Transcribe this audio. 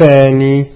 الثاني.